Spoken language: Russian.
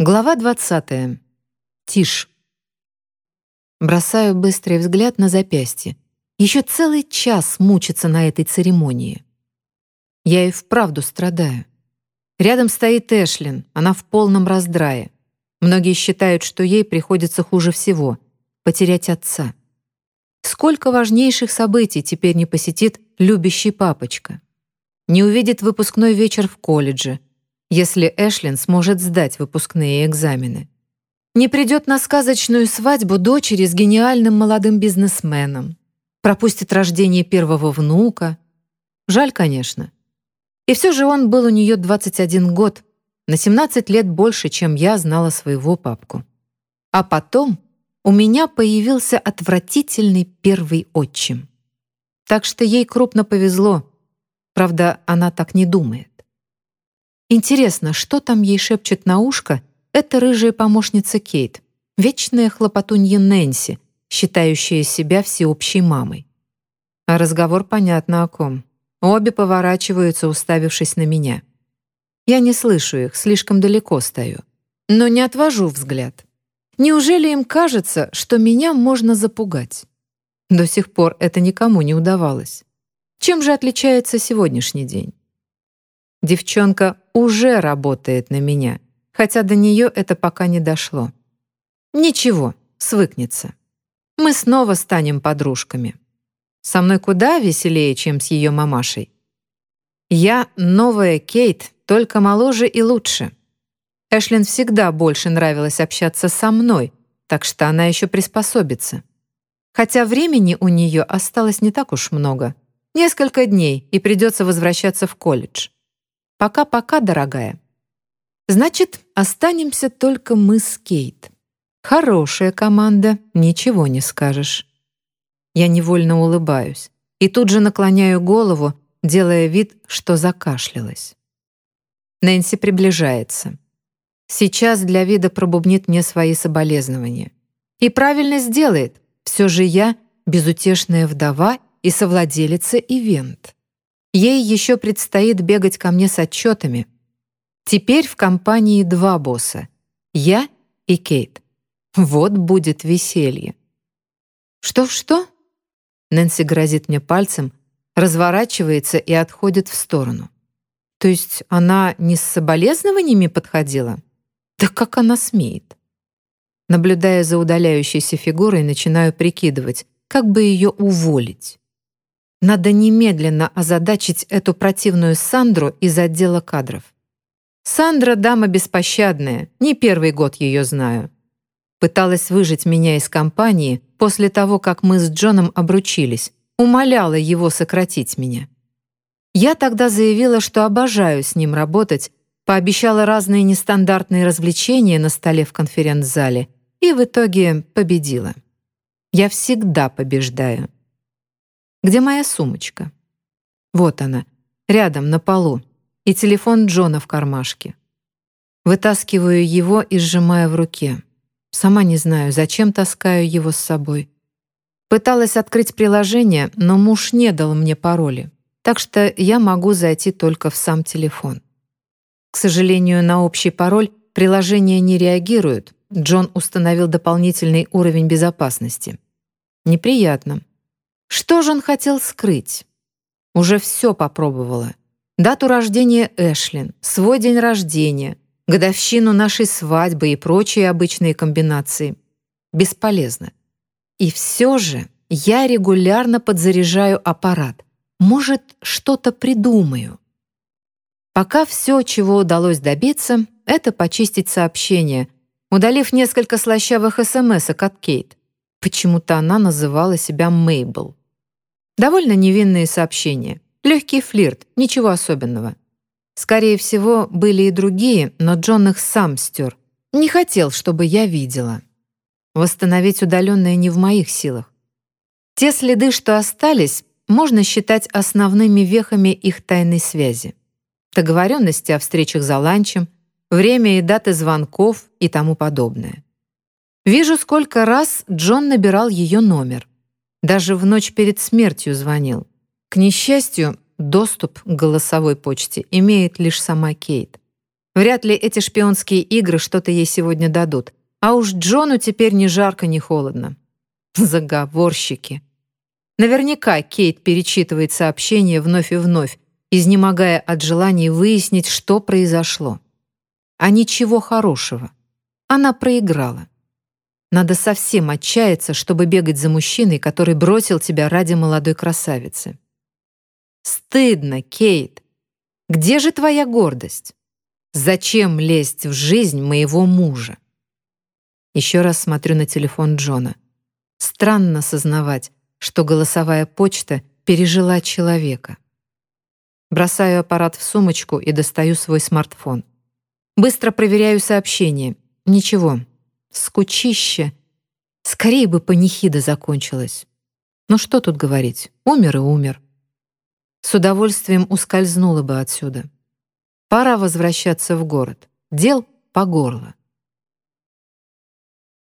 Глава 20. Тишь. Бросаю быстрый взгляд на запястье. Еще целый час мучиться на этой церемонии. Я и вправду страдаю. Рядом стоит Эшлин, она в полном раздрае. Многие считают, что ей приходится хуже всего — потерять отца. Сколько важнейших событий теперь не посетит любящий папочка. Не увидит выпускной вечер в колледже — если Эшлин сможет сдать выпускные экзамены. Не придет на сказочную свадьбу дочери с гениальным молодым бизнесменом. Пропустит рождение первого внука. Жаль, конечно. И все же он был у нее 21 год, на 17 лет больше, чем я знала своего папку. А потом у меня появился отвратительный первый отчим. Так что ей крупно повезло. Правда, она так не думает. Интересно, что там ей шепчет на ушко эта рыжая помощница Кейт, вечная хлопотунья Нэнси, считающая себя всеобщей мамой. А разговор понятно о ком. Обе поворачиваются, уставившись на меня. Я не слышу их, слишком далеко стою. Но не отвожу взгляд. Неужели им кажется, что меня можно запугать? До сих пор это никому не удавалось. Чем же отличается сегодняшний день? Девчонка уже работает на меня, хотя до нее это пока не дошло. Ничего, свыкнется. Мы снова станем подружками. Со мной куда веселее, чем с ее мамашей. Я новая Кейт, только моложе и лучше. Эшлин всегда больше нравилось общаться со мной, так что она еще приспособится. Хотя времени у нее осталось не так уж много. Несколько дней, и придется возвращаться в колледж. Пока-пока, дорогая. Значит, останемся только мы с Кейт. Хорошая команда, ничего не скажешь. Я невольно улыбаюсь и тут же наклоняю голову, делая вид, что закашлялась. Нэнси приближается. Сейчас для вида пробубнит мне свои соболезнования. И правильно сделает. Все же я безутешная вдова и совладелица ивент. Ей еще предстоит бегать ко мне с отчетами. Теперь в компании два босса — я и Кейт. Вот будет веселье. «Что-что?» Нэнси грозит мне пальцем, разворачивается и отходит в сторону. То есть она не с соболезнованиями подходила? Да как она смеет? Наблюдая за удаляющейся фигурой, начинаю прикидывать, как бы ее уволить. Надо немедленно озадачить эту противную Сандру из отдела кадров. Сандра — дама беспощадная, не первый год ее знаю. Пыталась выжить меня из компании после того, как мы с Джоном обручились, умоляла его сократить меня. Я тогда заявила, что обожаю с ним работать, пообещала разные нестандартные развлечения на столе в конференц-зале и в итоге победила. Я всегда побеждаю. Где моя сумочка? Вот она, рядом, на полу, и телефон Джона в кармашке. Вытаскиваю его и сжимаю в руке. Сама не знаю, зачем таскаю его с собой. Пыталась открыть приложение, но муж не дал мне пароли, так что я могу зайти только в сам телефон. К сожалению, на общий пароль приложение не реагирует. Джон установил дополнительный уровень безопасности. Неприятно. Что же он хотел скрыть? Уже все попробовала. Дату рождения Эшлин, свой день рождения, годовщину нашей свадьбы и прочие обычные комбинации. Бесполезно. И все же я регулярно подзаряжаю аппарат. Может, что-то придумаю. Пока все, чего удалось добиться, это почистить сообщение, удалив несколько слащавых смс от Кейт. Почему-то она называла себя Мейбл. Довольно невинные сообщения. Легкий флирт, ничего особенного. Скорее всего, были и другие, но Джон их сам стер. Не хотел, чтобы я видела. Восстановить удаленное не в моих силах. Те следы, что остались, можно считать основными вехами их тайной связи. Договоренности о встречах за ланчем, время и даты звонков и тому подобное. Вижу, сколько раз Джон набирал ее номер. Даже в ночь перед смертью звонил. К несчастью, доступ к голосовой почте имеет лишь сама Кейт. Вряд ли эти шпионские игры что-то ей сегодня дадут. А уж Джону теперь ни жарко, ни холодно. Заговорщики. Наверняка Кейт перечитывает сообщения вновь и вновь, изнемогая от желания выяснить, что произошло. А ничего хорошего. Она проиграла. Надо совсем отчаяться, чтобы бегать за мужчиной, который бросил тебя ради молодой красавицы. Стыдно, Кейт. Где же твоя гордость? Зачем лезть в жизнь моего мужа? Еще раз смотрю на телефон Джона. Странно сознавать, что голосовая почта пережила человека. Бросаю аппарат в сумочку и достаю свой смартфон. Быстро проверяю сообщение. Ничего. Скучище. Скорее бы панихида закончилась. Ну что тут говорить? Умер и умер. С удовольствием ускользнула бы отсюда. Пора возвращаться в город. Дел по горло.